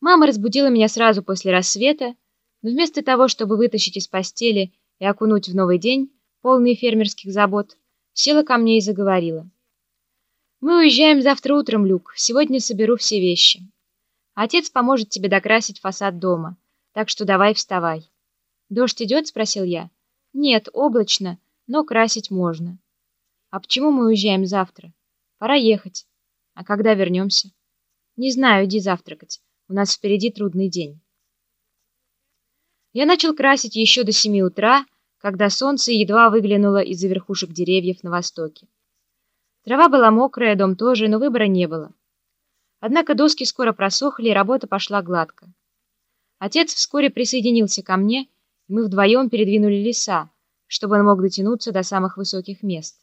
Мама разбудила меня сразу после рассвета, но вместо того, чтобы вытащить из постели и окунуть в новый день, полный фермерских забот, села ко мне и заговорила. «Мы уезжаем завтра утром, Люк. Сегодня соберу все вещи. Отец поможет тебе докрасить фасад дома, так что давай вставай». «Дождь идет?» — спросил я. «Нет, облачно, но красить можно». «А почему мы уезжаем завтра? Пора ехать. А когда вернемся?» «Не знаю, иди завтракать. У нас впереди трудный день». Я начал красить еще до семи утра, когда солнце едва выглянуло из-за верхушек деревьев на востоке. Трава была мокрая, дом тоже, но выбора не было. Однако доски скоро просохли, и работа пошла гладко. Отец вскоре присоединился ко мне, и мы вдвоем передвинули леса, чтобы он мог дотянуться до самых высоких мест.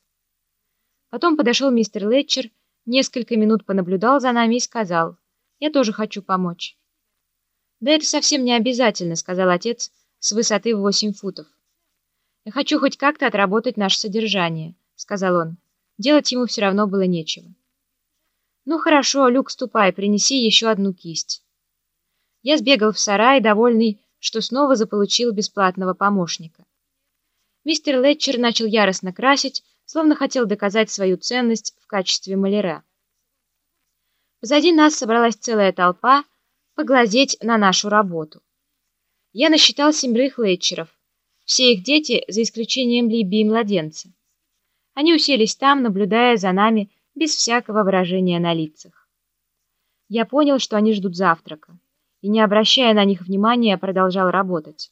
Потом подошел мистер Летчер, несколько минут понаблюдал за нами и сказал, «Я тоже хочу помочь». «Да это совсем не обязательно», — сказал отец с высоты в восемь футов. «Я хочу хоть как-то отработать наше содержание», — сказал он. Делать ему все равно было нечего. «Ну хорошо, Люк, ступай, принеси еще одну кисть». Я сбегал в сарай, довольный, что снова заполучил бесплатного помощника. Мистер Летчер начал яростно красить, словно хотел доказать свою ценность в качестве маляра. Позади нас собралась целая толпа поглазеть на нашу работу. Я насчитал семерых Летчеров, все их дети, за исключением Либи и младенца. Они уселись там, наблюдая за нами без всякого выражения на лицах. Я понял, что они ждут завтрака, и, не обращая на них внимания, продолжал работать.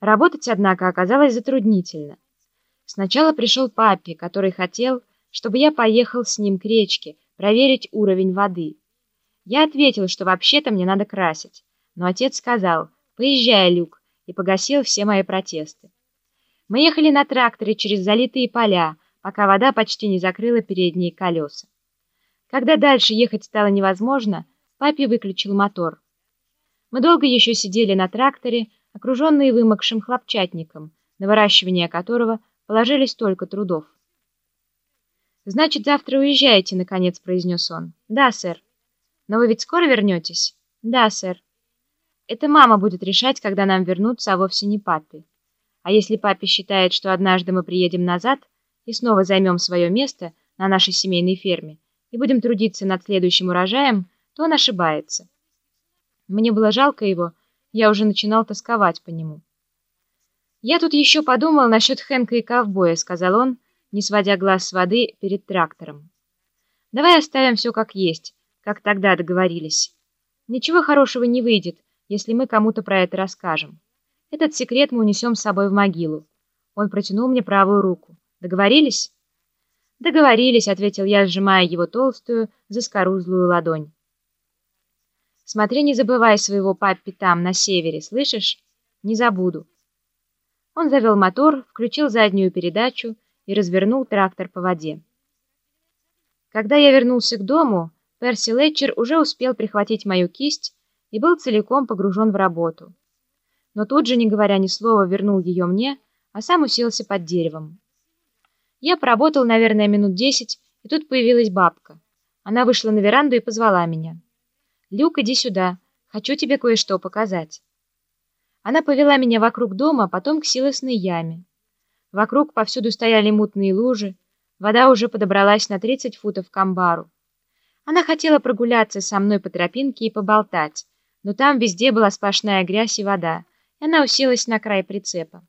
Работать, однако, оказалось затруднительно. Сначала пришел папе, который хотел, чтобы я поехал с ним к речке, проверить уровень воды. Я ответил, что вообще-то мне надо красить, но отец сказал «Поезжай, Люк», и погасил все мои протесты. Мы ехали на тракторе через залитые поля, пока вода почти не закрыла передние колеса. Когда дальше ехать стало невозможно, папе выключил мотор. Мы долго еще сидели на тракторе, окруженные вымокшим хлопчатником, на выращивание которого положили столько трудов. «Значит, завтра уезжаете», — наконец произнес он. «Да, сэр». «Но вы ведь скоро вернетесь?» «Да, сэр». «Это мама будет решать, когда нам вернуться, а вовсе не папе. А если папе считает, что однажды мы приедем назад и снова займем свое место на нашей семейной ферме и будем трудиться над следующим урожаем, то он ошибается». Мне было жалко его, я уже начинал тосковать по нему. «Я тут еще подумал насчет Хэнка и ковбоя», — сказал он, не сводя глаз с воды перед трактором. «Давай оставим все как есть, как тогда договорились. Ничего хорошего не выйдет, если мы кому-то про это расскажем. Этот секрет мы унесем с собой в могилу». Он протянул мне правую руку. «Договорились?» «Договорились», — ответил я, сжимая его толстую, заскорузлую ладонь. «Смотри, не забывай своего папи там, на севере, слышишь? Не забуду». Он завел мотор, включил заднюю передачу и развернул трактор по воде. Когда я вернулся к дому, Перси Летчер уже успел прихватить мою кисть и был целиком погружен в работу. Но тут же, не говоря ни слова, вернул ее мне, а сам уселся под деревом. Я поработал, наверное, минут десять, и тут появилась бабка. Она вышла на веранду и позвала меня. «Люк, иди сюда. Хочу тебе кое-что показать». Она повела меня вокруг дома, потом к силосной яме. Вокруг повсюду стояли мутные лужи, вода уже подобралась на 30 футов к амбару. Она хотела прогуляться со мной по тропинке и поболтать, но там везде была сплошная грязь и вода, и она уселась на край прицепа.